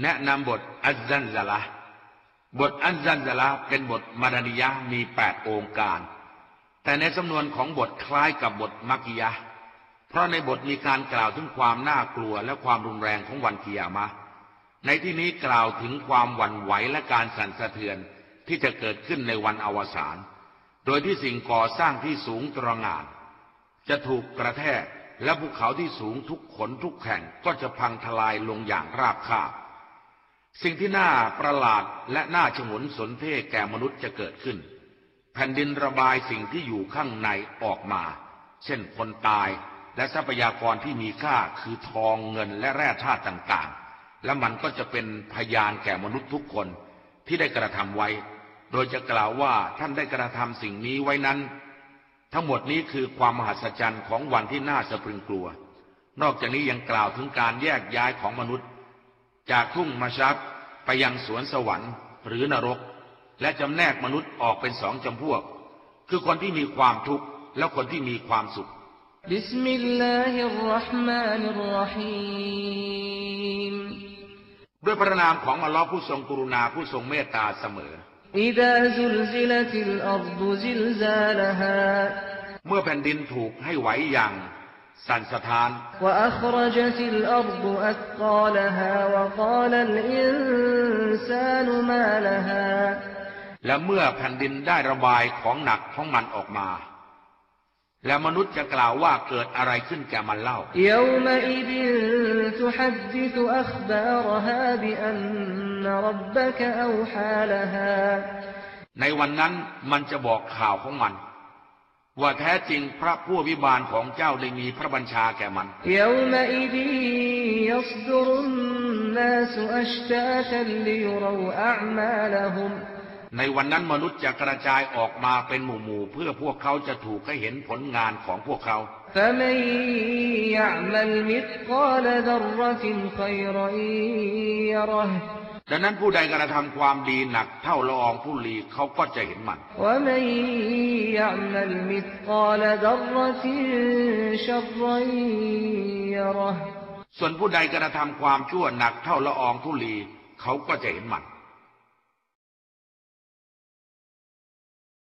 แนะนำบทอัซซัลซะละบทอัซซัลซะละเป็นบทมาดานิยะมีแปดโองการ แต่ในสำนวนของบทคล้ายกับบทมักกิยะ เพราะในบทมีการกล่าวถึงความน่ากลัวและความรุนแรงของวันกิยามะ ในที่นี้กล่าวถึงความหวั่นไหวและการสั่นสะเทือนที่จะเกิดขึ้นในวันอวสาน โดยที่สิ่งก่อสร้างที่สูงตระหง่าน จะถูกกระแทกและภูเขาที่สูงทุกขนทุกแห่งก็จะพังทลายลงอย่างราบคาบ สิ่งที่น่าประหลาดและน่าฉงนสนเท่แก่มนุษย์จะเกิดขึ้น แผ่นดินระบายสิ่งที่อยู่ข้างในออกมา เช่นคนตายและทรัพยากรที่มีค่าคือทองเงินและแร่ธาตุต่างๆ และมันก็จะเป็นพยานแก่มนุษย์ทุกคนที่ได้กระทำไว้ โดยจะกล่าวว่าท่านได้กระทำสิ่งนี้ไว้นั้น ทั้งหมดนี้คือความมหัศจรรย์ของวันที่น่าสะพรึงกลัว นอกจากนี้ยังกล่าวถึงการแยกย้ายของมนุษย์ จากทุ่งมาชัดไปยังสวนสวรรค์หรือนรก และจำแนกมนุษย์ออกเป็นสองจำพวก คือคนที่มีความทุกข์และคนที่มีความสุข بسم الله الرحمن الرحيم ด้วยพระนามของอัลลอฮ์ผู้ทรงกรุณาผู้ทรงเมตตาเสมอ إذا زلزلت الأرض زلزالها เมื่อแผ่นดินถูกให้ไหวอย่าง สั่นสะท้านและเมื่อแผ่นดินได้ระบายของหนักของมันออกมา และมนุษย์จะกล่าวว่าเกิดอะไรขึ้นแก่มันเล่า ในวันนั้นมันจะบอกข่าวของมัน ว่าแท้จริงพระผู้อภิบาลของเจ้าได้มีพระบัญชาแก่มัน يومئذ يصدر الناس أشتاتا ليروا أعمالهم ในวันนั้นมนุษย์จะกระจายออกมาเป็นหมู่ๆเพื่อพวกเขาจะถูกให้เห็นผลงานของพวกเขา فمن يعمل مثقال ذرة خيرا يره ดังนั้นผู้ใดกระทำความดีหนักเท่าละอองผู้ลีเขาก็จะเห็นมันส่วนผู้ใดกระทำความชั่วหนักเท่าละอองทุลีเขาก็จะเห็นมัน